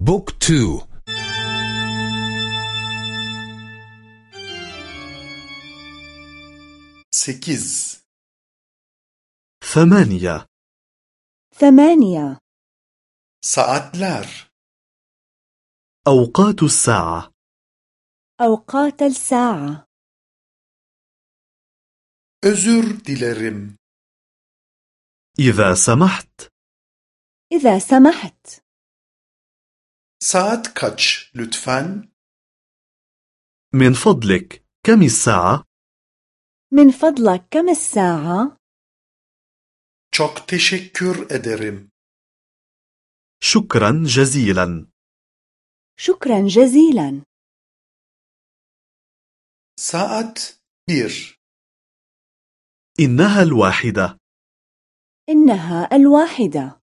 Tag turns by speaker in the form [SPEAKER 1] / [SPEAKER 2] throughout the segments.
[SPEAKER 1] book two
[SPEAKER 2] sekiz
[SPEAKER 3] ثمانية
[SPEAKER 4] ثمانية
[SPEAKER 2] saatler.
[SPEAKER 3] أوقات الساعة
[SPEAKER 4] أوقات الساعة
[SPEAKER 2] özür dilerim.
[SPEAKER 3] إذا سمحت
[SPEAKER 4] إذا سمحت
[SPEAKER 2] saat kaç lütfen
[SPEAKER 3] من فضلك كم الساعة؟
[SPEAKER 4] من فضلك كم الساعة؟
[SPEAKER 2] çok teşekkür ederim.
[SPEAKER 3] شكرا جزيلا.
[SPEAKER 4] شكرا جزيلا.
[SPEAKER 2] saat 1
[SPEAKER 3] إنها الواحدة.
[SPEAKER 4] إنها الواحدة.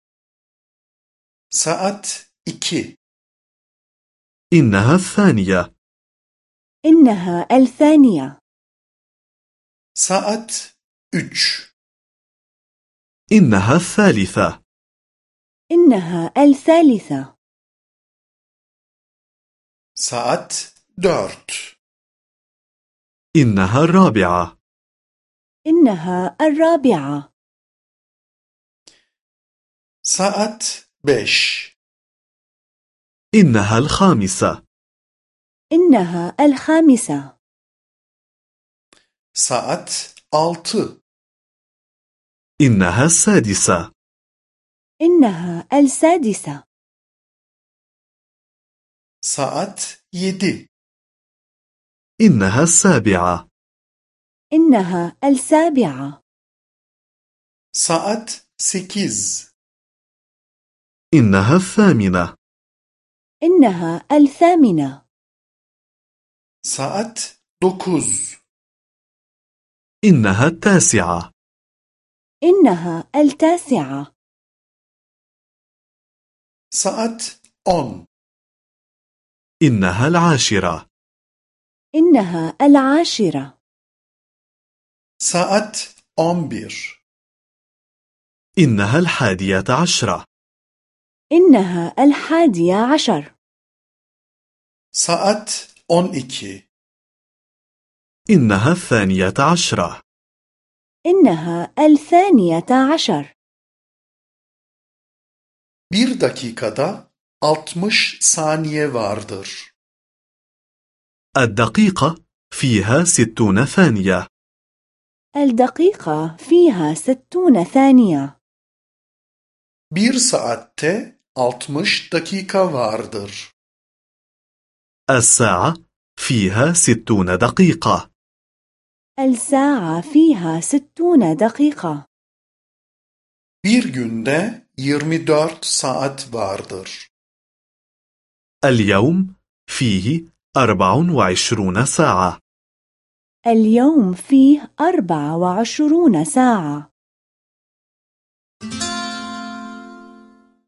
[SPEAKER 2] saat 2
[SPEAKER 3] إنها الثانية.
[SPEAKER 4] إنها الثانية.
[SPEAKER 2] saat 3
[SPEAKER 3] إنها الثالثة.
[SPEAKER 4] إنها الثالثة.
[SPEAKER 2] saat 4
[SPEAKER 3] إنها الرابعة.
[SPEAKER 4] إنها الرابعة.
[SPEAKER 2] saat 5
[SPEAKER 3] إنها الخامسة.
[SPEAKER 4] إنها الخامسة.
[SPEAKER 2] saat 6
[SPEAKER 3] إنها السادسة.
[SPEAKER 4] إنها السادسة.
[SPEAKER 2] saat 7
[SPEAKER 3] إنها السابعة.
[SPEAKER 4] إنها السابعة.
[SPEAKER 2] saat 8
[SPEAKER 3] إنها الثامنة.
[SPEAKER 4] إنها الثامنة.
[SPEAKER 2] saat 9
[SPEAKER 3] إنها التاسعة.
[SPEAKER 4] إنها التاسعة.
[SPEAKER 2] saat 10
[SPEAKER 3] إنها العاشرة.
[SPEAKER 4] إنها العاشرة.
[SPEAKER 2] saat 11
[SPEAKER 3] إنها الحادية عشرة.
[SPEAKER 4] إنها الحادية عشر.
[SPEAKER 2] Saat 12
[SPEAKER 3] إنها الثانية عشرة.
[SPEAKER 4] إنها الثانية عشر.
[SPEAKER 2] Bir dakikada 60 saniye vardır.
[SPEAKER 3] الدقيقة فيها ستون ثانية.
[SPEAKER 4] الدقيقة فيها ستون ثانية.
[SPEAKER 2] Bir saatte 60 dakika vardır.
[SPEAKER 3] الساعة فيها ستون دقيقة.
[SPEAKER 4] الساعة فيها ستون دقيقة.
[SPEAKER 2] Bir günde 24 saat vardır.
[SPEAKER 3] اليوم فيه أربع وعشرون ساعة.
[SPEAKER 4] اليوم فيه أربع وعشرون ساعة.